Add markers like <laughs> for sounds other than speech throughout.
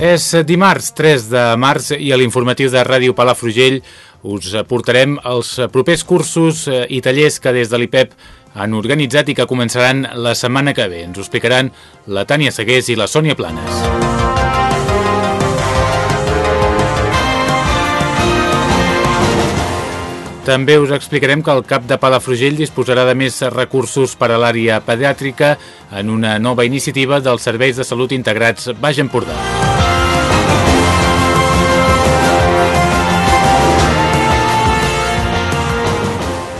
És dimarts 3 de març i a l'informatiu de Ràdio Palafrugell us portarem els propers cursos eh, i tallers que des de l'IPEP han organitzat i que començaran la setmana que ve. Ens ho explicaran la Tània Segués i la Sònia Planes. També us explicarem que el CAP de Palafrugell disposarà de més recursos per a l'àrea pediàtrica en una nova iniciativa dels serveis de salut integrats Baix Empordà.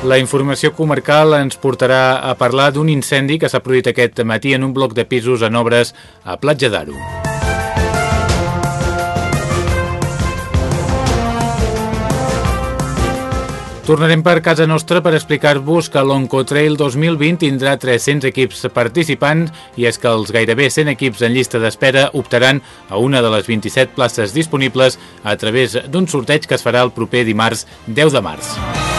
La informació comarcal ens portarà a parlar d'un incendi que s'ha produït aquest matí en un bloc de pisos en obres a Platja d'Aro. Tornarem per casa nostra per explicar-vos que l'Oncotrail 2020 tindrà 300 equips participants i és que els gairebé 100 equips en llista d'espera optaran a una de les 27 places disponibles a través d'un sorteig que es farà el proper dimarts 10 de març.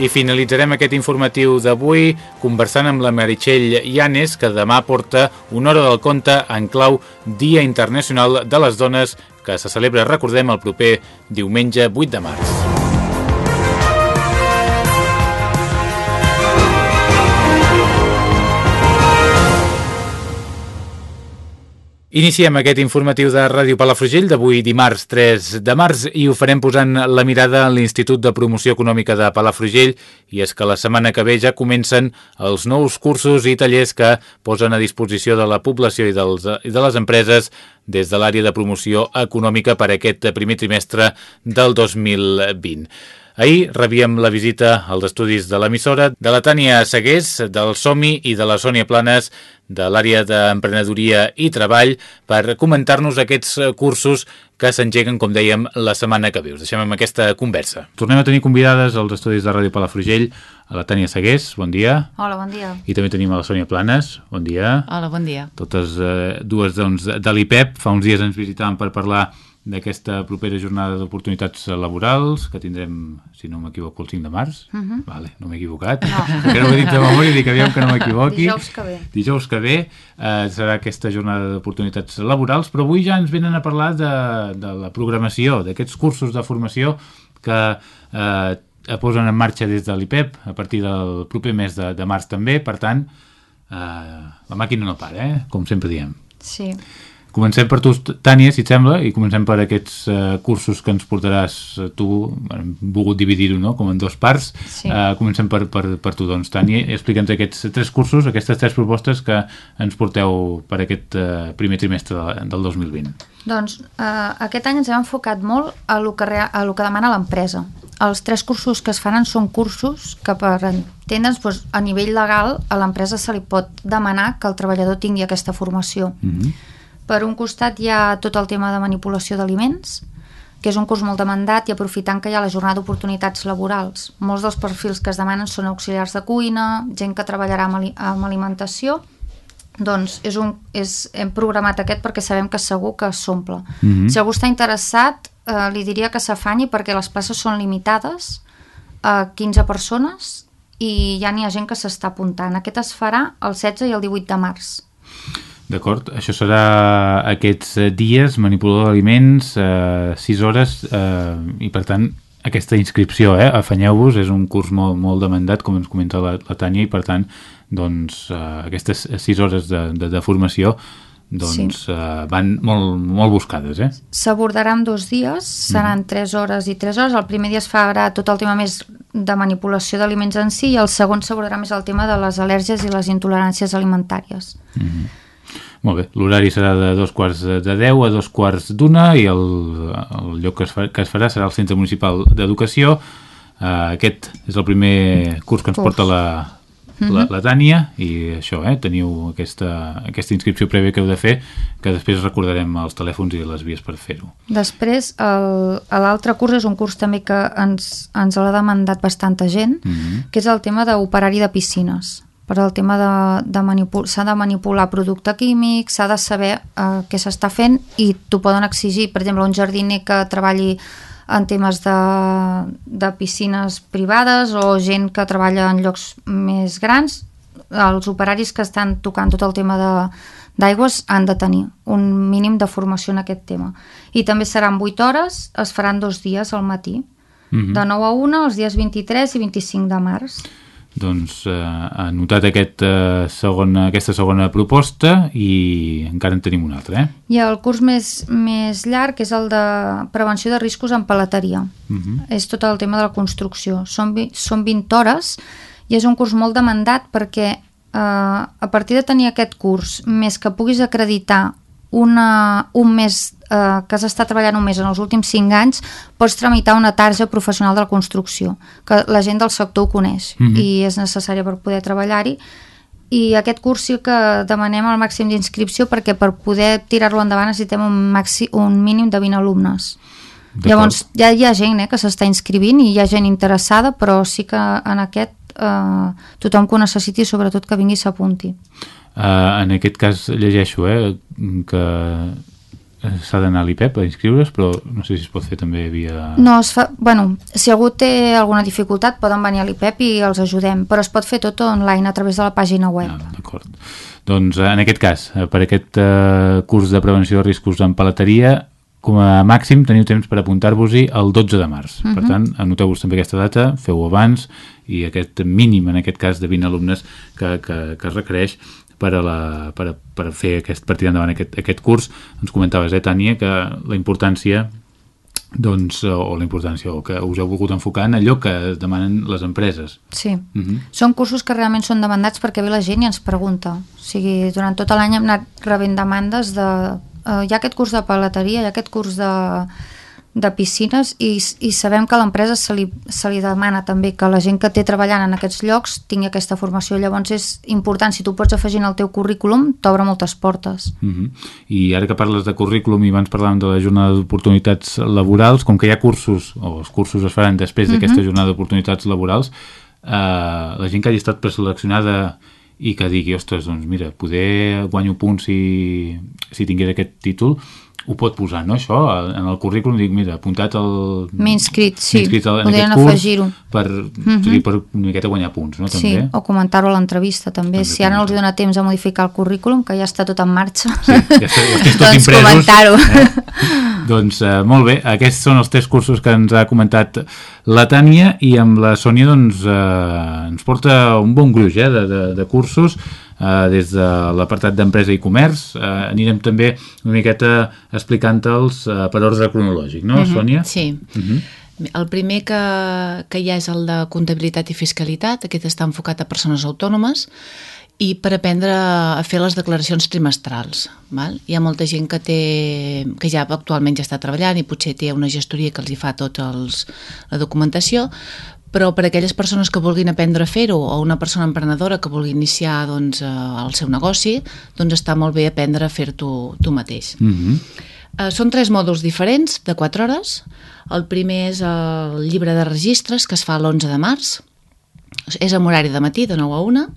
I finalitzarem aquest informatiu d'avui conversant amb la Meritxell Llanes, que demà porta una hora del conte en clau Dia Internacional de les Dones, que se celebra, recordem, el proper diumenge 8 de març. Iniciem aquest informatiu de Ràdio Palafrugell d'avui dimarts 3 de març i ho farem posant la mirada a l'Institut de Promoció Econòmica de Palafrugell i és que la setmana que ve ja comencen els nous cursos i tallers que posen a disposició de la població i, dels, i de les empreses des de l'àrea de promoció econòmica per aquest primer trimestre del 2020. Ahir rebíem la visita als estudis de l'emissora de la Tània Segués, del SOMI i de la Sònia Planes de l'àrea d'emprenedoria i treball per comentar-nos aquests cursos que s'engeguen, com dèiem, la setmana que ve. Us deixem amb aquesta conversa. Tornem a tenir convidades als estudis de Ràdio Palafrugell a la Tània Segués, bon dia. Hola, bon dia. I també tenim a la Sònia Planes, bon dia. Hola, bon dia. Totes eh, dues doncs, de l'IPEP, fa uns dies ens visitaven per parlar d'aquesta propera jornada d'oportunitats laborals que tindrem, si no m'equivoco, el 5 de març. Uh -huh. vale, no m'he equivocat. No. <laughs> Que no ho he dit de memòria, dic aviam que no m'equivoqui. Dijous que ve. Dijous que ve eh, serà aquesta jornada d'oportunitats laborals, però avui ja ens venen a parlar de, de la programació, d'aquests cursos de formació que eh, posen en marxa des de l'IPEP a partir del proper mes de, de març també, per tant, eh, la màquina no para, eh? com sempre diem. Sí. Comencem per tu, Tània, si et sembla, i comencem per aquests uh, cursos que ens portaràs uh, tu, hem volgut dividir-ho no? com en dos parts. Sí. Uh, comencem per, per, per tu, doncs, Tània, explica'ns aquests tres cursos, aquestes tres propostes que ens porteu per aquest uh, primer trimestre de, del 2020. Doncs uh, aquest any ens hem enfocat molt a lo que, a lo que demana l'empresa. Els tres cursos que es faran són cursos que per entendre'ns doncs, a nivell legal a l'empresa se li pot demanar que el treballador tingui aquesta formació. Mm -hmm per un costat hi ha tot el tema de manipulació d'aliments, que és un curs molt demandat i aprofitant que hi ha la jornada d'oportunitats laborals. Molts dels perfils que es demanen són auxiliars de cuina, gent que treballarà amb, ali amb alimentació, doncs és un, és, hem programat aquest perquè sabem que segur que s'omple. Mm -hmm. Si algú està interessat, eh, li diria que s'afanyi perquè les places són limitades a 15 persones i ja n'hi ha gent que s'està apuntant. Aquest es farà el 16 i el 18 de març. D'acord, això serà aquests dies, manipulador d'aliments, eh, 6 hores, eh, i per tant aquesta inscripció, eh, afanyeu-vos, és un curs molt, molt demandat, com ens comenta la, la Tània, i per tant, doncs, eh, aquestes 6 hores de, de, de formació doncs sí. eh, van molt, molt buscades. Eh? S'abordarà en dos dies, seran mm. 3 hores i 3 hores. El primer dia es farà tot el tema més de manipulació d'aliments en si i el segon s'abordarà més el tema de les al·lèrgies i les intoleràncies alimentàries. Mm. Molt bé, l'horari serà de dos quarts de deu a dos quarts d'una i el, el lloc que es, fa, que es farà serà el Centre Municipal d'Educació. Uh, aquest és el primer curs que ens porta la, la, la Tània i això, eh, teniu aquesta, aquesta inscripció prèvia que heu de fer que després recordarem els telèfons i les vies per fer-ho. Després, l'altre curs és un curs també que ens, ens l'ha demandat bastanta gent, uh -huh. que és el tema d'operari de piscines per al tema de, de manipul s'ha de manipular producte químic, s'ha de saber eh, què s'està fent i t'ho poden exigir, per exemple, un jardiner que treballi en temes de, de piscines privades o gent que treballa en llocs més grans, els operaris que estan tocant tot el tema de d'aigües han de tenir un mínim de formació en aquest tema. I també seran 8 hores, es faran dos dies al matí, mm -hmm. de 9 a 1 els dies 23 i 25 de març doncs eh, ha notat aquest, eh, segona, aquesta segona proposta i encara en tenim una altra. Eh? I el curs més, més llarg és el de prevenció de riscos en palateria. Uh mhm. -huh. És tot el tema de la construcció. Són, són 20 hores i és un curs molt demandat perquè eh, a partir de tenir aquest curs, més que puguis acreditar una, un mes eh, que has estat treballant mes en els últims 5 anys, pots tramitar una tarja professional de la construcció, que la gent del sector ho coneix mm -hmm. i és necessària per poder treballar-hi. I aquest curs sí que demanem el màxim d'inscripció perquè per poder tirar-lo endavant necessitem un, maxi, un mínim de 20 alumnes. Llavors ja hi ha gent eh, que s'està inscrivint i hi ha gent interessada, però sí que en aquest eh, tothom que ho necessiti, sobretot que vingui s'apunti. Uh, en aquest cas llegeixo eh, que s'ha d'anar a l'IPEP a inscriure's, però no sé si es pot fer també via... No, es fa... Bueno, si algú té alguna dificultat poden venir a l'IPEP i els ajudem, però es pot fer tot online a través de la pàgina web. Ah, D'acord. Doncs en aquest cas, eh, per aquest uh, curs de prevenció de riscos en palateria, com a màxim teniu temps per apuntar-vos-hi el 12 de març. Uh -huh. Per mhm. tant, anoteu-vos també aquesta data, feu abans i aquest mínim, en aquest cas, de 20 alumnes que, que, que es requereix per, a la, per, a, per fer aquest, per tirar endavant aquest, aquest curs. Ens comentaves, eh, Tània, que la importància doncs, o la importància, o que us heu volgut enfocar en allò que demanen les empreses. Sí, uh mhm. -huh. són cursos que realment són demandats perquè ve la gent i ens pregunta. O sigui, durant tot l'any hem anat rebent demandes de... Uh, hi ha aquest curs de palateria, hi ha aquest curs de de piscines i, i sabem que a l'empresa se, li, se li demana també que la gent que té treballant en aquests llocs tingui aquesta formació. Llavors és important, si tu pots afegir el teu currículum, t'obre moltes portes. Uh mhm. -huh. I ara que parles de currículum i abans parlàvem de la jornada d'oportunitats laborals, com que hi ha cursos, o els cursos es faran després uh -huh. d'aquesta jornada d'oportunitats laborals, eh, la gent que hagi estat preseleccionada i que digui, ostres, doncs mira, poder guanyo punts si, si tingués aquest títol, ho pot posar, no, això? En el currículum dic, mira, apuntat el... M'he inscrit, sí, inscrit el, en podrien afegir-ho. Per, uh -huh. dir, per una miqueta guanyar punts, no? També. Sí, o comentar-ho a l'entrevista, també. també. Si ara no els dona temps a modificar el currículum, que ja està tot en marxa, sí, ja està, ja <laughs> doncs comentar-ho. Eh? doncs eh, molt bé, aquests són els tres cursos que ens ha comentat la Tània i amb la Sònia doncs, eh, ens porta un bon gruix eh, de, de, de cursos eh, des de l'apartat d'empresa i comerç. Eh, anirem també una miqueta explicant-los eh, per ordre cronològic, no, uh mhm, -huh, Sònia? Sí. Uh mhm. -huh. El primer que, que hi ha és el de comptabilitat i fiscalitat, aquest està enfocat a persones autònomes, i per aprendre a fer les declaracions trimestrals. Val? Hi ha molta gent que, té, que ja actualment ja està treballant i potser té una gestoria que els hi fa tota la documentació, però per a aquelles persones que vulguin aprendre a fer-ho o una persona emprenedora que vulgui iniciar doncs, eh, el seu negoci, doncs està molt bé aprendre a fer-t'ho tu mateix. Mm -hmm. són tres mòduls diferents, de 4 hores. El primer és el llibre de registres, que es fa l'11 de març. És en horari de matí, de 9 a 1.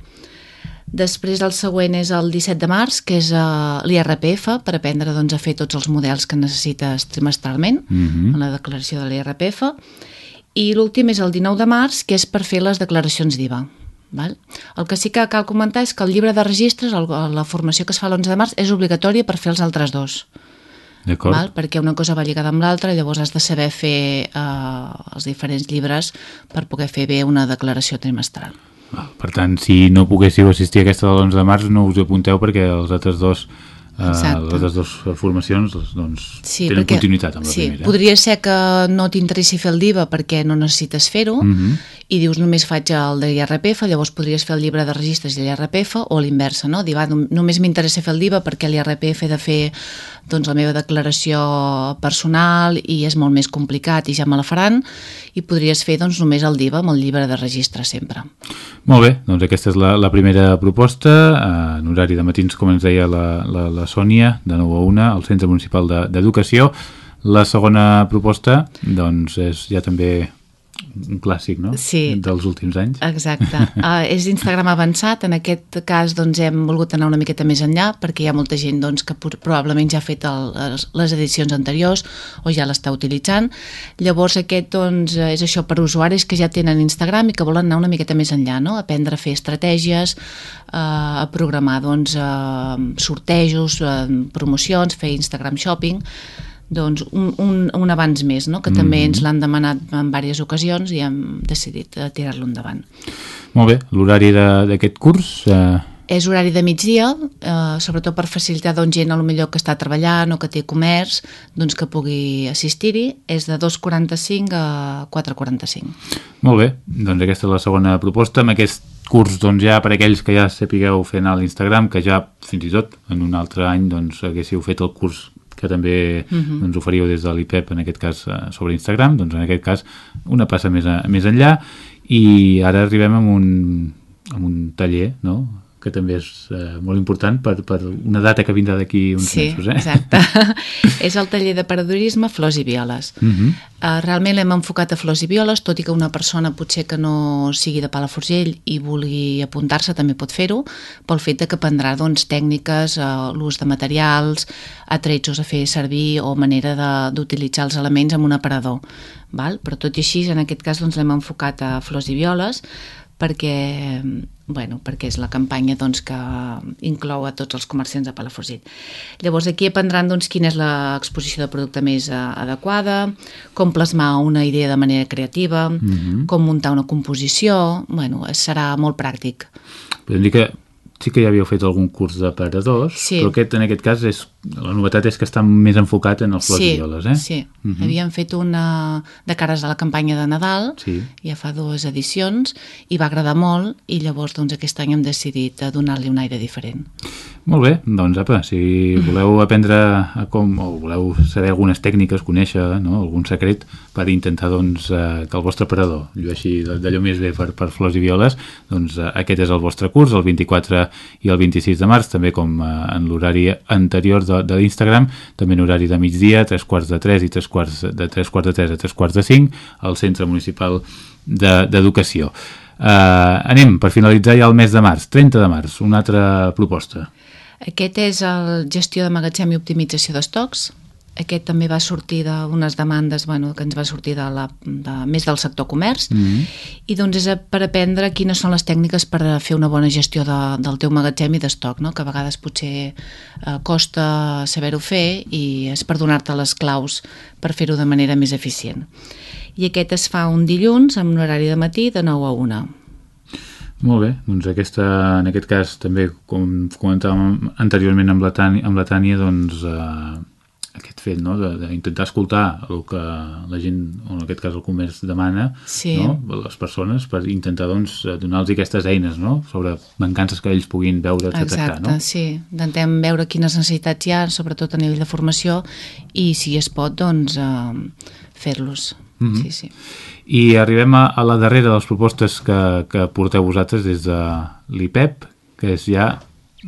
Després el següent és el 17 de març, que és uh, l'IRPF, per aprendre doncs, a fer tots els models que necessites trimestralment, mm -hmm. la declaració de l'IRPF i l'últim és el 19 de març, que és per fer les declaracions d'IVA. Val? El que sí que cal comentar és que el llibre de registres, la formació que es fa l'11 de març, és obligatòria per fer els altres dos. Val? Perquè una cosa va lligada amb l'altra llavors has de saber fer eh, els diferents llibres per poder fer bé una declaració trimestral. Per tant, si no poguéssiu assistir a aquesta de l'11 de març, no us apunteu perquè els altres dos uh, les dues formacions doncs, sí, tenen perquè, continuïtat amb la sí, primera. Podria ser que no t'interessi fer el DIVA perquè no necessites fer-ho uh mhm. -huh. i dius només faig el de l'IRPF, llavors podries fer el llibre de registres de l'IRPF o l'inversa, no? Dir, va, només m'interessa fer el DIVA perquè l'IRPF he de fer doncs, la meva declaració personal i és molt més complicat i ja me la faran i podries fer doncs, només el DIVA amb el llibre de registre sempre. Molt bé, doncs aquesta és la, la primera proposta, eh, en horari de matins, com ens deia la, la, la Sònia, de 9 a 1, al Centre Municipal d'Educació. De, la segona proposta, doncs, és ja també un clàssic, no? Sí. Dels últims anys. Exacte. Uh, <laughs> és Instagram avançat, en aquest cas doncs, hem volgut anar una miqueta més enllà perquè hi ha molta gent doncs, que probablement ja ha fet el, les edicions anteriors o ja l'està utilitzant. Llavors aquest doncs, és això per usuaris que ja tenen Instagram i que volen anar una miqueta més enllà, no? aprendre a fer estratègies, uh, a programar doncs, uh, sortejos, uh, promocions, fer Instagram shopping doncs, un, un, un abans més, no? que mm -hmm. també ens l'han demanat en diverses ocasions i hem decidit eh, tirar-lo endavant. Molt bé, l'horari d'aquest curs... Eh... És horari de migdia, eh, sobretot per facilitar doncs, gent a lo millor que està treballant o que té comerç, doncs que pugui assistir-hi, és de 2.45 a 4.45. Molt bé, doncs aquesta és la segona proposta. Amb aquest curs doncs, ja per aquells que ja sapigueu fer anar a l'Instagram, que ja fins i tot en un altre any doncs, haguéssiu fet el curs que també uh mhm. -huh. doncs, oferíeu des de l'IPEP, en aquest cas eh, sobre Instagram, doncs en aquest cas una passa més, a, més enllà i ara arribem amb un, amb un taller, no?, que també és eh, molt important per, per una data que vindrà d'aquí uns sí, mesos. Eh? exacte. <laughs> <laughs> és el taller de paradorisme Flors i Violes. Uh -huh. uh, realment l'hem enfocat a Flors i Violes, tot i que una persona potser que no sigui de Palafrugell i vulgui apuntar-se també pot fer-ho, pel fet de que prendrà doncs, tècniques, uh, l'ús de materials, atretxos a fer servir o manera d'utilitzar els elements amb un aparador. Val? Però tot i així, en aquest cas doncs, l'hem enfocat a Flors i Violes, perquè, bueno, perquè és la campanya doncs, que inclou a tots els comerciants de Palafrugell. Llavors aquí aprendran doncs, quina és l'exposició de producte més uh, adequada, com plasmar una idea de manera creativa, mm -hmm. com muntar una composició, bueno, serà molt pràctic. Podem dir que sí que ja havíeu fet algun curs d'aparadors, sí. però aquest, en aquest cas és, la novetat és que està més enfocat en els flors sí, i violes, eh? Sí, uh mhm. -huh. havíem fet una de cares a la campanya de Nadal, sí. ja fa dues edicions, i va agradar molt, i llavors doncs, aquest any hem decidit donar-li un aire diferent. Molt bé, doncs apa, si voleu aprendre a com, o voleu saber algunes tècniques, conèixer no? algun secret per intentar doncs, eh, que el vostre aparador llueixi d'allò més bé per, per flors i violes, doncs eh, aquest és el vostre curs, el 24 i el 26 de març, també com eh, en l'horari anterior de, de l'Instagram, també en horari de migdia, 3 quarts de 3 i 3 quarts de 3 quarts de 3 a 3 quarts de 5, al Centre Municipal d'Educació. De, uh, anem, per finalitzar ja el mes de març, 30 de març, una altra proposta. Aquest és el gestió de magatzem i optimització d'estocs, aquest també va sortir d'unes demandes bueno, que ens va sortir de la, de, més del sector comerç mm -hmm. i doncs és per aprendre quines són les tècniques per fer una bona gestió de, del teu magatzem i d'estoc, no? que a vegades potser eh, costa saber-ho fer i és per donar-te les claus per fer-ho de manera més eficient. I aquest es fa un dilluns amb un horari de matí de 9 a 1. Molt bé, doncs aquesta, en aquest cas també, com comentàvem anteriorment amb la Tània, amb la Tània doncs eh, aquest fet no? d'intentar escoltar el que la gent, o en aquest cas el comerç demana, sí. no? les persones per intentar doncs, donar-los aquestes eines no? sobre mancances que ells puguin veure, detectar. Exacte, no? sí. Intentem veure quines necessitats hi ha, sobretot a nivell de formació, i si es pot, doncs, eh, fer-los. Mm -hmm. sí, sí. I arribem a, a la darrera de les propostes que, que porteu vosaltres des de l'IPEP, que és ja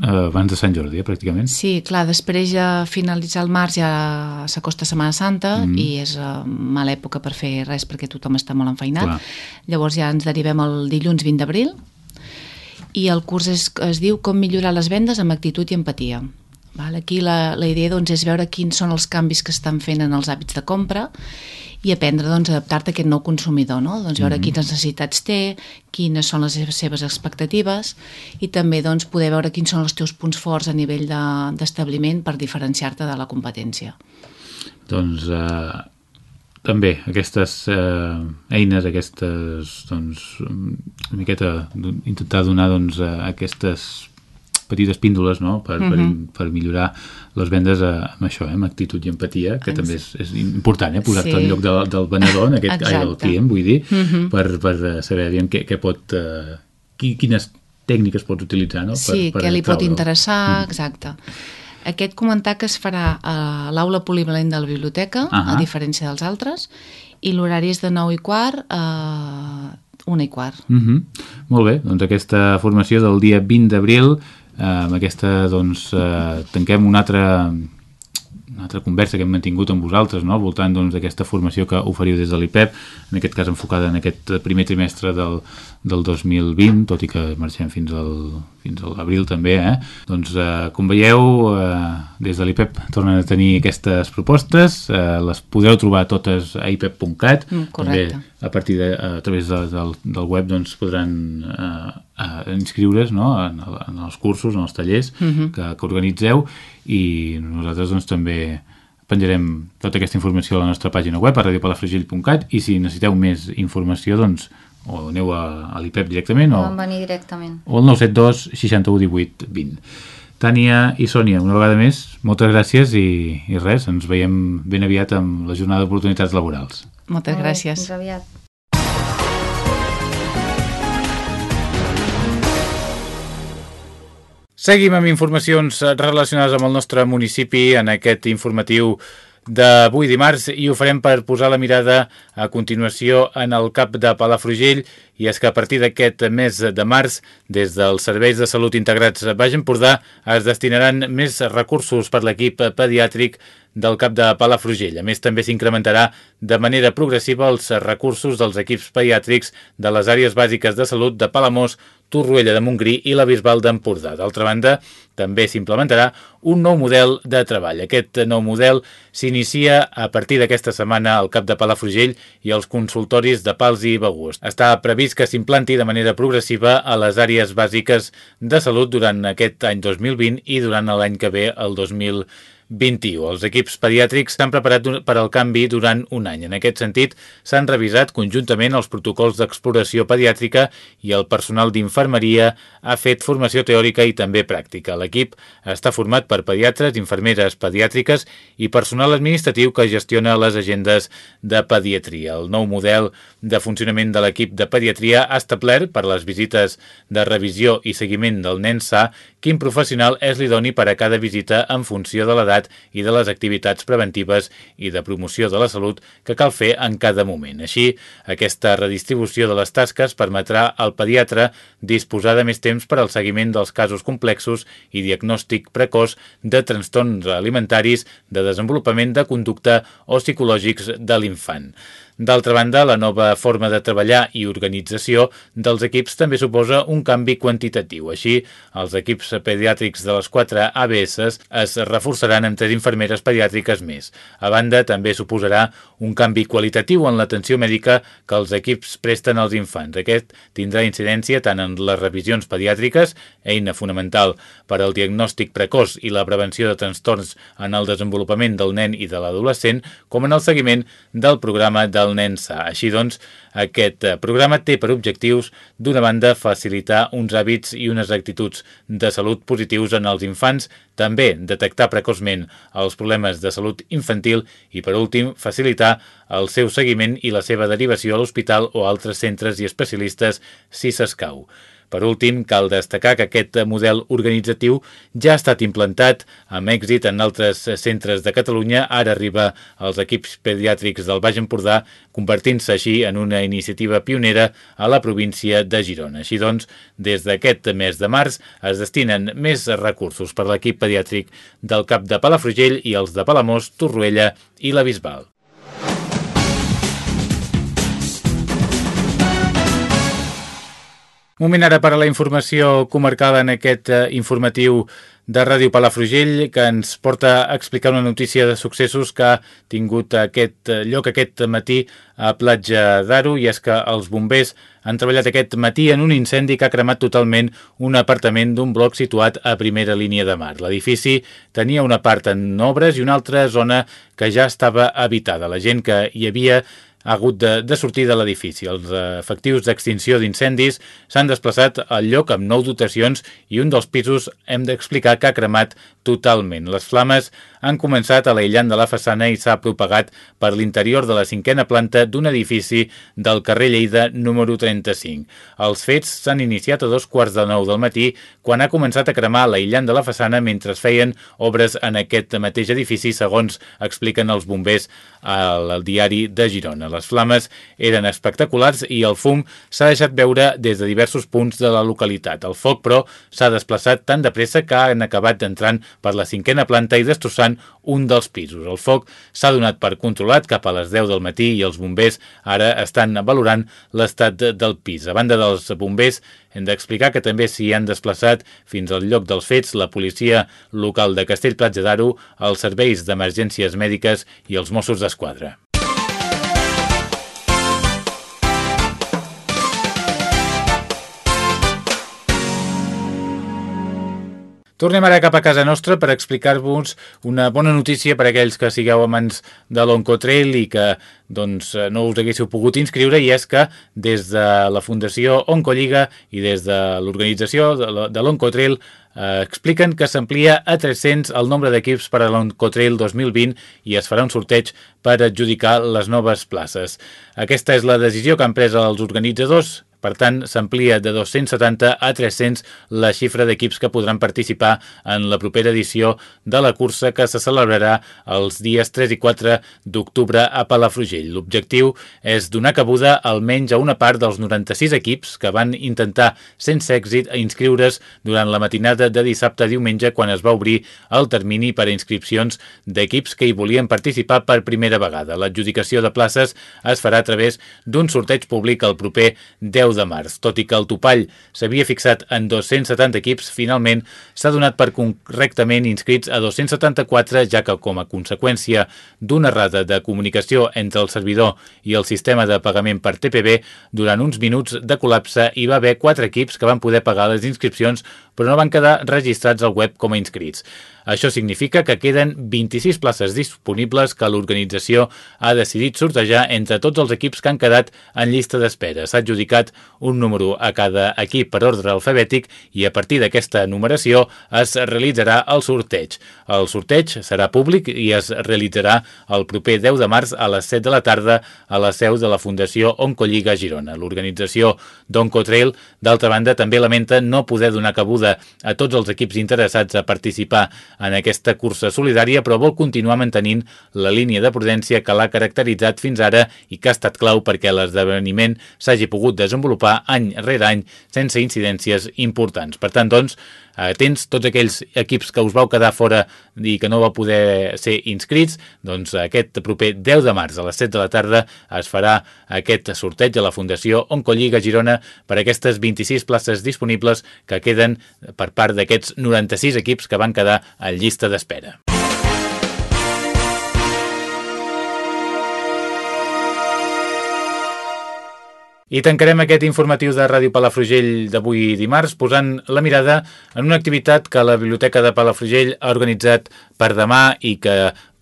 abans de Sant Jordi, eh, pràcticament. Sí, clar, després ja finalitzar el març ja s'acosta Setmana Santa mm. i és uh, mala època per fer res perquè tothom està molt enfeinat. Clar. Llavors ja ens derivem el dilluns 20 d'abril i el curs es, es diu Com millorar les vendes amb actitud i empatia. Val? Aquí la, la idea doncs, és veure quins són els canvis que estan fent en els hàbits de compra i aprendre doncs, a adaptar-te a aquest nou consumidor, no? doncs, veure mm -hmm. quines necessitats té, quines són les seves expectatives i també doncs, poder veure quins són els teus punts forts a nivell d'establiment de, per diferenciar-te de la competència. Doncs eh, també aquestes eh, eines, aquestes doncs, una miqueta intentar donar doncs, aquestes petites píndoles no? per, uh -huh. per, Mhm. per millorar les vendes eh, amb això, eh? amb actitud i empatia, que Ens- també és, és important, eh? posar-te Sí. al lloc del, del venedor, en aquest, ai, del client, vull dir, Mhm. per, per eh, saber aviam, què, què pot, eh, qui, quines tècniques pots utilitzar no? Sí, què li pot interessar, exacte. Aquest comentar que es farà a l'aula polivalent de la biblioteca, Ahà. a diferència dels altres, i l'horari és de 9 i quart a 1 i quart. Mm Molt bé, doncs aquesta formació del dia 20 d'abril, eh, amb aquesta doncs, eh, tanquem una altra, una altra conversa que hem mantingut amb vosaltres, no? al voltant doncs, d'aquesta formació que oferiu des de l'IPEP, en aquest cas enfocada en aquest primer trimestre del, del 2020, tot i que marxem fins al, fins a l'abril també. Eh? Doncs, eh, com veieu, eh, des de l'IPEP tornen a tenir aquestes propostes, eh, les podreu trobar totes a ipep.cat, Mm, també a partir de, a través de, del, del web doncs, podran eh, eh, inscriure's no? en, en els cursos, en els tallers Mhm. que, que organitzeu i nosaltres doncs, també penjarem tota aquesta informació a la nostra pàgina web a radiopalafrugell.cat i si necessiteu més informació doncs o aneu a, a l'IPEP directament o, Poden venir directament. o al 972 61 18 20 Tània i Sònia, una vegada més, moltes gràcies i, i res, ens veiem ben aviat amb la jornada d'oportunitats laborals. Moltes Molt bé, gràcies. Fins aviat. Seguim amb informacions relacionades amb el nostre municipi en aquest informatiu d'avui dimarts i ho farem per posar la mirada a continuació en el cap de Palafrugell i és que a partir d'aquest mes de març des dels serveis de salut integrats Baix Empordà es destinaran més recursos per l'equip pediàtric del cap de Palafrugell. A més, també s'incrementarà de manera progressiva els recursos dels equips pediàtrics de les àrees bàsiques de salut de Palamós, Torroella de Montgrí i la Bisbal d'Empordà. D'altra banda, també s'implementarà un nou model de treball. Aquest nou model s'inicia a partir d'aquesta setmana al cap de Palafrugell i als consultoris de Pals i Begús. Està previst que s'implanti de manera progressiva a les àrees bàsiques de salut durant aquest any 2020 i durant l'any que ve, el 2021. Els equips pediàtrics s'han preparat per al canvi durant un any. En aquest sentit, s'han revisat conjuntament els protocols d'exploració pediàtrica i el personal d'infermeria ha fet formació teòrica i també pràctica. L'equip està format per pediatres, infermeres pediàtriques i personal administratiu que gestiona les agendes de pediatria. El nou model de funcionament de l'equip de pediatria ha establert per les visites de revisió i seguiment del nen sa quin professional és l'idoni per a cada visita en funció de l'edat i de les activitats preventives i de promoció de la salut que cal fer en cada moment. Així, aquesta redistribució de les tasques permetrà al pediatre disposar de més temps per al seguiment dels casos complexos i diagnòstic precoç de trastorns alimentaris, de desenvolupament de conducta o psicològics de l'infant. D'altra banda, la nova forma de treballar i organització dels equips també suposa un canvi quantitatiu. Així, els equips pediàtrics de les 4 ABS es reforçaran amb tres infermeres pediàtriques més. A banda, també suposarà un canvi qualitatiu en l'atenció mèdica que els equips presten als infants. Aquest tindrà incidència tant en les revisions pediàtriques, eina fonamental per al diagnòstic precoç i la prevenció de trastorns en el desenvolupament del nen i de l'adolescent, com en el seguiment del programa del nen sa. Així doncs, aquest eh, programa té per objectius, d'una banda, facilitar uns hàbits i unes actituds de salut positius en els infants, també detectar precoçment els problemes de salut infantil i, per últim, facilitar el seu seguiment i la seva derivació a l'hospital o a altres centres i especialistes si s'escau. Per últim, cal destacar que aquest model organitzatiu ja ha estat implantat amb èxit en altres centres de Catalunya. Ara arriba als equips pediàtrics del Baix Empordà, convertint-se així en una iniciativa pionera a la província de Girona. Així doncs, des d'aquest mes de març es destinen més recursos per l'equip pediàtric del cap de Palafrugell i els de Palamós, Torroella i la Bisbal. Moment ara per a la informació comarcal en aquest eh, informatiu de Ràdio Palafrugell que ens porta a explicar una notícia de successos que ha tingut aquest eh, lloc aquest matí a Platja d'Aro i és que els bombers han treballat aquest matí en un incendi que ha cremat totalment un apartament d'un bloc situat a primera línia de mar. L'edifici tenia una part en obres i una altra zona que ja estava habitada. La gent que hi havia ha hagut de, de sortir de l'edifici. Els efectius d'extinció d'incendis s'han desplaçat al lloc amb nou dotacions i un dels pisos hem d'explicar que ha cremat totalment. Les flames han començat a l'aïllant de la façana i s'ha propagat per l'interior de la cinquena planta d'un edifici del carrer Lleida número 35. Els fets s'han iniciat a dos quarts de nou del matí quan ha començat a cremar l'aïllant de la façana mentre es feien obres en aquest mateix edifici, segons expliquen els bombers al diari de Girona. Les flames eren espectaculars i el fum s'ha deixat veure des de diversos punts de la localitat. El foc, però, s'ha desplaçat tan de pressa que han acabat entrant per la cinquena planta i destrossant un dels pisos. El foc s'ha donat per controlat cap a les 10 del matí i els bombers ara estan valorant l'estat del pis. A banda dels bombers, hem d'explicar que també s'hi han desplaçat fins al lloc dels fets la policia local de Castellplatja d'Aro, els serveis d'emergències mèdiques i els Mossos d'Esquadra. Tornem ara cap a casa nostra per explicar-vos una bona notícia per a aquells que sigueu amants de l'Oncotrail i que doncs, no us haguéssiu pogut inscriure i és que des de la Fundació Oncolliga i des de l'organització de l'Oncotrail eh, expliquen que s'amplia a 300 el nombre d'equips per a l'Oncotrail 2020 i es farà un sorteig per adjudicar les noves places. Aquesta és la decisió que han pres els organitzadors per tant, s'amplia de 270 a 300 la xifra d'equips que podran participar en la propera edició de la cursa que se celebrarà els dies 3 i 4 d'octubre a Palafrugell. L'objectiu és donar cabuda almenys a una part dels 96 equips que van intentar sense èxit inscriure's durant la matinada de dissabte a diumenge quan es va obrir el termini per a inscripcions d'equips que hi volien participar per primera vegada. L'adjudicació de places es farà a través d'un sorteig públic el proper 10 de març. Tot i que el topall s'havia fixat en 270 equips, finalment s'ha donat per correctament inscrits a 274, ja que com a conseqüència d'una errada de comunicació entre el servidor i el sistema de pagament per TPB, durant uns minuts de col·lapse hi va haver quatre equips que van poder pagar les inscripcions però no van quedar registrats al web com a inscrits. Això significa que queden 26 places disponibles que l'organització ha decidit sortejar entre tots els equips que han quedat en llista d'espera. S'ha adjudicat un número a cada equip per ordre alfabètic i a partir d'aquesta numeració es realitzarà el sorteig. El sorteig serà públic i es realitzarà el proper 10 de març a les 7 de la tarda a la seu de la Fundació Oncolliga Girona. L'organització d'Oncotrail, d'altra banda, també lamenta no poder donar cabuda a tots els equips interessats a participar en aquesta cursa solidària, però vol continuar mantenint la línia de prudència que l'ha caracteritzat fins ara i que ha estat clau perquè l'esdeveniment s'hagi pogut desenvolupar any rere any sense incidències importants. Per tant, doncs, atents tots aquells equips que us vau quedar fora i que no va poder ser inscrits, doncs aquest proper 10 de març a les 7 de la tarda es farà aquest sorteig a la Fundació Oncolliga Girona per aquestes 26 places disponibles que queden per part d'aquests 96 equips que van quedar en llista d'espera. I tancarem aquest informatiu de Ràdio Palafrugell d'avui dimarts posant la mirada en una activitat que la Biblioteca de Palafrugell ha organitzat per demà i que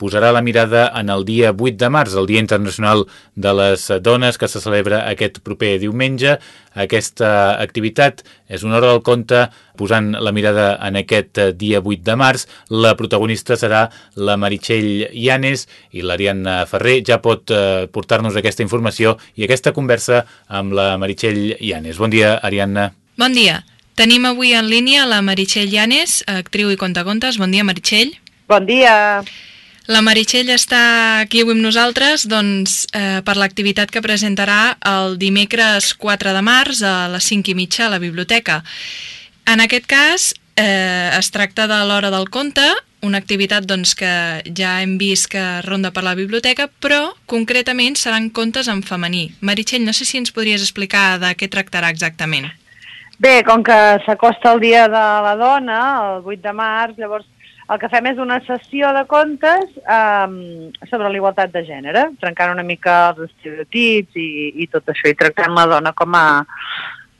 posarà la mirada en el dia 8 de març, el Dia Internacional de les Dones, que se celebra aquest proper diumenge. Aquesta activitat és una hora del conte, posant la mirada en aquest dia 8 de març. La protagonista serà la Meritxell Llanes i l'Ariadna Ferrer ja pot eh, portar-nos aquesta informació i aquesta conversa amb la Meritxell Llanes. Bon dia, Ariadna. Bon dia. Tenim avui en línia la Meritxell Llanes, actriu i contacontes. Bon dia, Meritxell. Bon dia. La Meritxell està aquí avui amb nosaltres doncs, eh, per l'activitat que presentarà el dimecres 4 de març a les 5 i mitja a la biblioteca. En aquest cas eh, es tracta de l'Hora del Conte, una activitat doncs, que ja hem vist que ronda per la biblioteca, però concretament seran contes en femení. Meritxell, no sé si ens podries explicar de què tractarà exactament. Bé, com que s'acosta el Dia de la Dona, el 8 de març, llavors el que fem és una sessió de contes um, sobre la igualtat de gènere, trencant una mica els estereotips i, i tot això, i tractant la dona com a,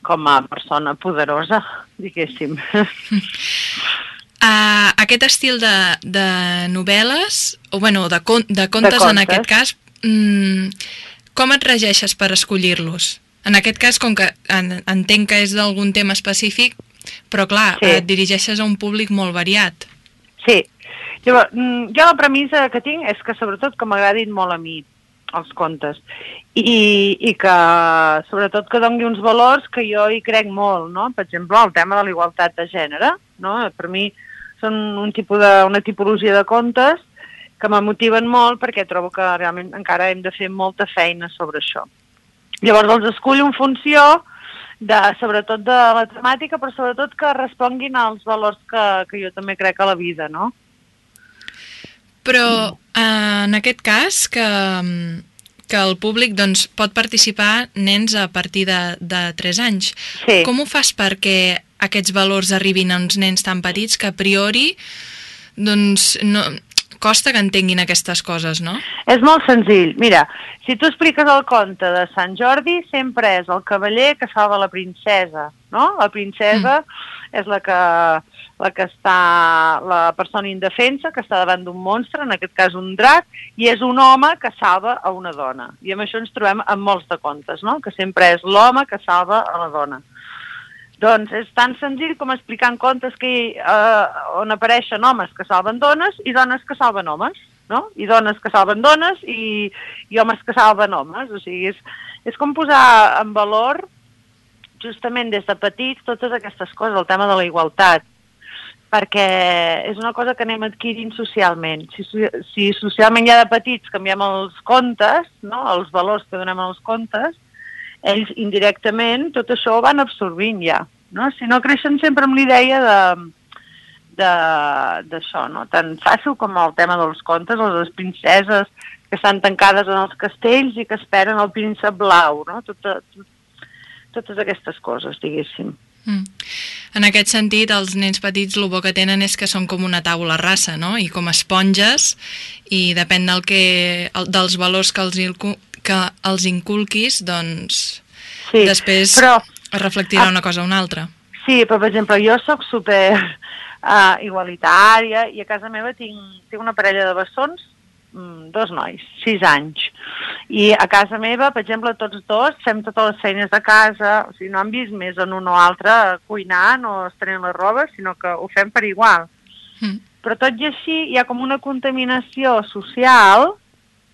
com a persona poderosa, diguéssim. Uh, <laughs> aquest estil de, de novel·les, o bueno, de, con de, contes, de contes en aquest cas, mm, Com et regeixes per escollir-los? En aquest cas, com que en, entenc que és d'algun tema específic, però clar, sí. et dirigeixes a un públic molt variat. Sí. Llavors, mm, jo la premissa que tinc és que sobretot que m'agradin molt a mi els contes i, i que sobretot que doni uns valors que jo hi crec molt, no? Per exemple, el tema de la igualtat de gènere, no? Per mi són un tipus de, una tipologia de contes que me motiven molt perquè trobo que realment encara hem de fer molta feina sobre això. Llavors els escullo en funció de, sobretot de la temàtica, però sobretot que responguin als valors que, que jo també crec a la vida, no? Però eh, en aquest cas que, que el públic doncs, pot participar nens a partir de, de 3 anys. Sí. Com ho fas perquè aquests valors arribin a uns nens tan petits que a priori doncs, no, costa que entenguin aquestes coses, no? És molt senzill. Mira, si tu expliques el conte de Sant Jordi, sempre és el cavaller que salva la princesa, no? La princesa mm. és la que, la que està, la persona indefensa que està davant d'un monstre, en aquest cas un drac, i és un home que salva a una dona. I amb això ens trobem en molts de contes, no? Que sempre és l'home que salva a la dona. Doncs és tan senzill com explicar en contes que, eh, on apareixen homes que salven dones i dones que salven homes, no? I dones que salven dones i, i homes que salven homes. O sigui, és, és com posar en valor justament des de petits totes aquestes coses, el tema de la igualtat, perquè és una cosa que anem adquirint socialment. Si, si socialment ja de petits canviem els contes, no? els valors que donem als contes, ells indirectament tot això ho van absorbint ja. No? Si no creixen sempre amb l'idea de d'això, no? Tan fàcil com el tema dels contes, les princeses que estan tancades en els castells i que esperen el príncep blau, no? Tot, tot, totes aquestes coses, diguéssim. Mm. En aquest sentit, els nens petits el bo que tenen és que són com una taula rasa, no? I com esponges, i depèn del que, el, dels valors que els, que els inculquis, doncs sí, després però, es reflectirà una cosa o una altra. Sí, però per exemple, jo sóc super uh, igualitària i a casa meva tinc, tinc una parella de bessons, mm, dos nois, sis anys. I a casa meva, per exemple, tots dos fem totes les feines de casa, o sigui, no han vist més en un o altre cuinant o estenent la roba, sinó que ho fem per igual. Mm. Però tot i així hi ha com una contaminació social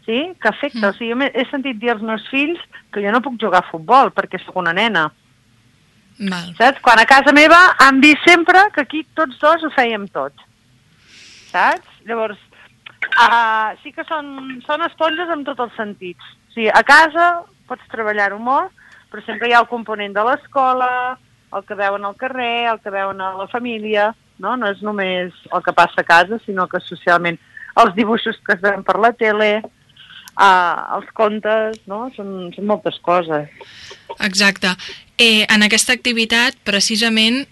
sí? que afecta. Mm. O sigui, jo he sentit dir als meus fills que jo no puc jugar a futbol perquè sóc una nena. Mal. Saps? Quan a casa meva han vist sempre que aquí tots dos ho fèiem tot. Saps? Llavors, uh, sí que són, són esponges en tots els sentits. O sigui, a casa pots treballar-ho molt, però sempre hi ha el component de l'escola, el que veuen al carrer, el que veuen a la família, no? No és només el que passa a casa, sinó que socialment els dibuixos que es veuen per la tele, uh, els contes, no? Són, són moltes coses. Exacte. Eh, en aquesta activitat, precisament,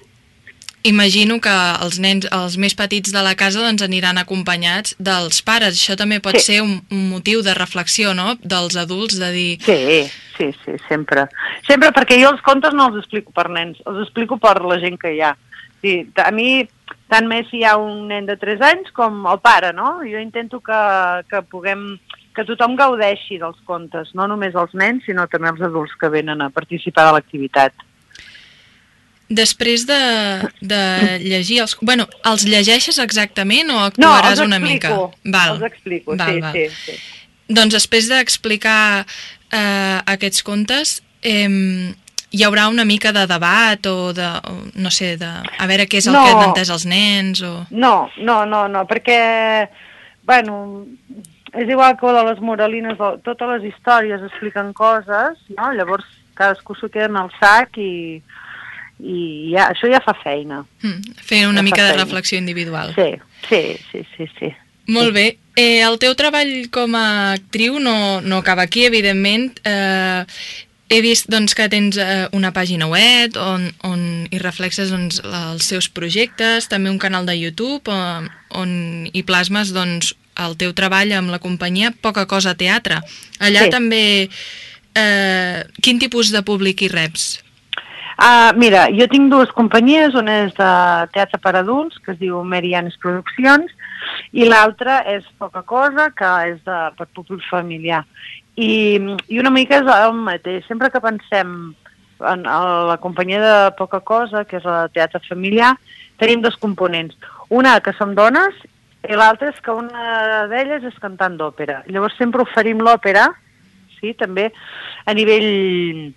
imagino que els nens, els més petits de la casa, doncs aniran acompanyats dels pares. Això també pot sí. ser un, un motiu de reflexió, no?, dels adults, de dir... Sí, sí, sí, sempre. Sempre, perquè jo els contes no els explico per nens, els explico per la gent que hi ha. Sí, a mi, tant més si hi ha un nen de 3 anys com el pare, no? Jo intento que, que puguem que tothom gaudeixi dels contes, no només els nens, sinó també els adults que venen a participar de l'activitat. Després de, de llegir els... Bueno, els llegeixes exactament o actuaràs no, una mica? Val. els explico, val, sí, val. sí, sí. Doncs després d'explicar eh, aquests contes, eh, hi haurà una mica de debat o de, o, no sé, de, a veure què és el no, que han entès els nens o... No, no, no, no, perquè, bueno, és igual que de les moralines, totes les històries expliquen coses, no? llavors cadascú s'ho queda en el sac i, i ja, això ja fa feina. Mm, fer una ja mica de feina. reflexió individual. Sí, sí, sí, sí. sí. Molt bé. Eh, el teu treball com a actriu no, no acaba aquí, evidentment. Eh, he vist doncs, que tens eh, una pàgina web on, on hi reflexes doncs, els seus projectes, també un canal de YouTube on, on hi plasmes doncs, el teu treball amb la companyia Poca Cosa Teatre. Allà sí. també... Eh, quin tipus de públic hi reps? Uh, mira, jo tinc dues companyies, una és de teatre per adults, que es diu Merianes Produccions, i l'altra és Poca Cosa, que és de, per públic familiar. I, i una mica és el mateix. Sempre que pensem en la companyia de Poca Cosa, que és el teatre familiar, tenim dos components. Una, que som dones, i l'altra és que una d'elles és cantant d'òpera. Llavors sempre oferim l'òpera, sí, també a nivell,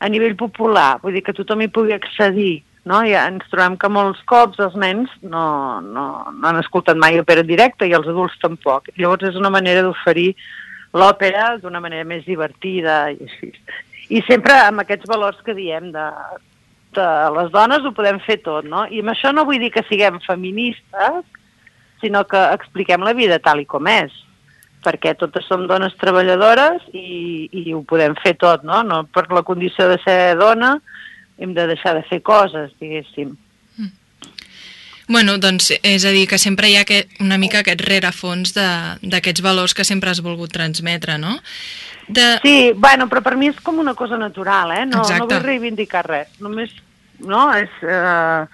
a nivell popular, vull dir que tothom hi pugui accedir. No? Ja ens trobem que molts cops els nens no, no, no han escoltat mai òpera en directe i els adults tampoc. Llavors és una manera d'oferir l'òpera d'una manera més divertida i així. I sempre amb aquests valors que diem de, de les dones ho podem fer tot, no? I amb això no vull dir que siguem feministes, sinó que expliquem la vida tal i com és, perquè totes som dones treballadores i, i ho podem fer tot, no? no? Per la condició de ser dona hem de deixar de fer coses, diguéssim. Mm. Bueno, doncs és a dir, que sempre hi ha aquest, una mica aquest rerefons d'aquests valors que sempre has volgut transmetre, no? De... Sí, bueno, però per mi és com una cosa natural, eh? No, no vull reivindicar res, només, no? És, uh,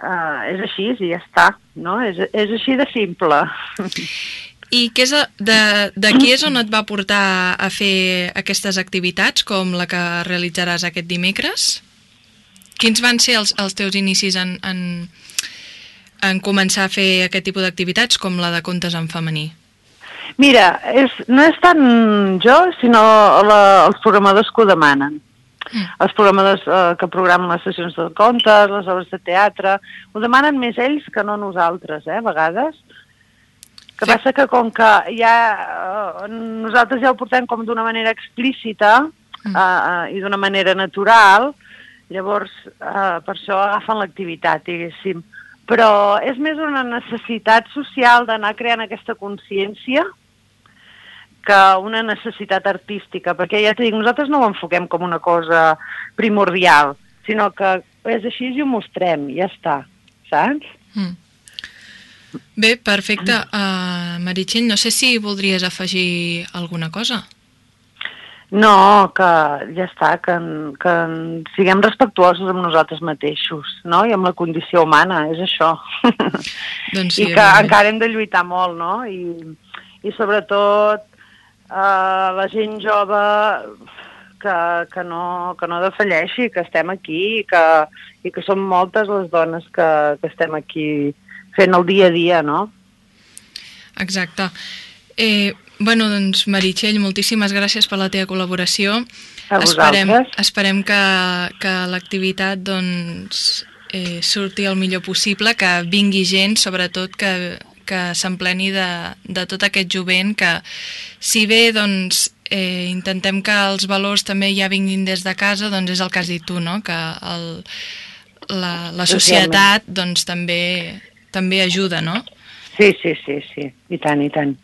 uh, és així i ja està, no? És, és així de simple. I què és de, de qui és on et va portar a fer aquestes activitats, com la que realitzaràs aquest dimecres? Quins van ser els, els teus inicis en, en, en començar a fer aquest tipus d'activitats, com la de contes en femení? Mira, és, no és tant jo, sinó la, els programadors que ho demanen. Mm. Els programadors eh, que programen les sessions de contes, les obres de teatre, ho demanen més ells que no nosaltres, eh, a vegades. Que sí. passa que com que ja eh, nosaltres ja ho portem com d'una manera explícita mm. eh, eh, i d'una manera natural, llavors eh, per això agafen l'activitat, diguéssim. Però és més una necessitat social d'anar creant aquesta consciència que una necessitat artística, perquè ja t'he dit, nosaltres no ho enfoquem com una cosa primordial, sinó que és així i ho mostrem, ja està, saps? Mm. Bé, perfecte. Uh, Meritxell, no sé si voldries afegir alguna cosa. No, que ja està, que, que siguem respectuosos amb nosaltres mateixos, no? I amb la condició humana, és això. Doncs <laughs> sí, I que encara hem de lluitar molt, no? I, i sobretot eh, la gent jove que, que, no, que no defalleixi, que estem aquí i que, i que som moltes les dones que, que estem aquí fent el dia a dia, no? Exacte. Eh, bueno, doncs, Meritxell, moltíssimes gràcies per la teva col·laboració. A esperem, esperem que, que l'activitat doncs, eh, surti el millor possible, que vingui gent, sobretot que, que s'empleni de, de tot aquest jovent que, si bé doncs, eh, intentem que els valors també ja vinguin des de casa, doncs és el que has dit tu, no? que el, la, la societat doncs, també també ajuda, no? Sí, sí, sí, sí, i tant, i tant.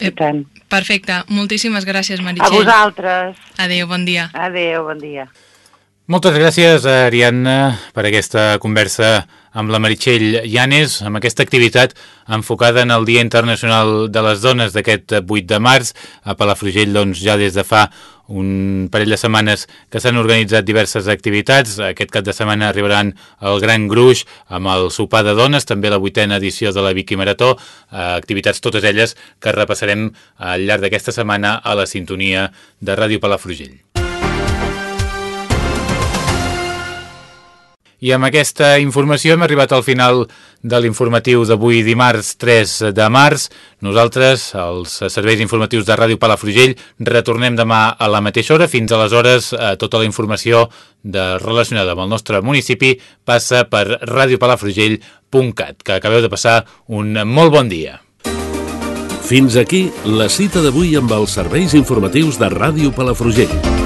I tant. Perfecte, moltíssimes gràcies, Meritxell. A vosaltres. Adéu, bon dia. Adéu, bon dia. Moltes gràcies, Ariadna, per aquesta conversa amb la Meritxell Llanes, amb aquesta activitat enfocada en el Dia Internacional de les Dones d'aquest 8 de març. A Palafrugell, doncs, ja des de fa un parell de setmanes que s'han organitzat diverses activitats. Aquest cap de setmana arribaran el Gran Gruix amb el sopar de dones, també la vuitena edició de la Vicky Marató, eh, activitats totes elles que repassarem al llarg d'aquesta setmana a la sintonia de Ràdio Palafrugell. I amb aquesta informació hem arribat al final de l'informatiu d'avui dimarts 3 de març. Nosaltres, els serveis informatius de Ràdio Palafrugell, retornem demà a la mateixa hora. Fins aleshores, eh, tota la informació de, relacionada amb el nostre municipi passa per radiopalafrugell.cat. Que acabeu de passar un molt bon dia. Fins aquí la cita d'avui amb els serveis informatius de Ràdio Palafrugell.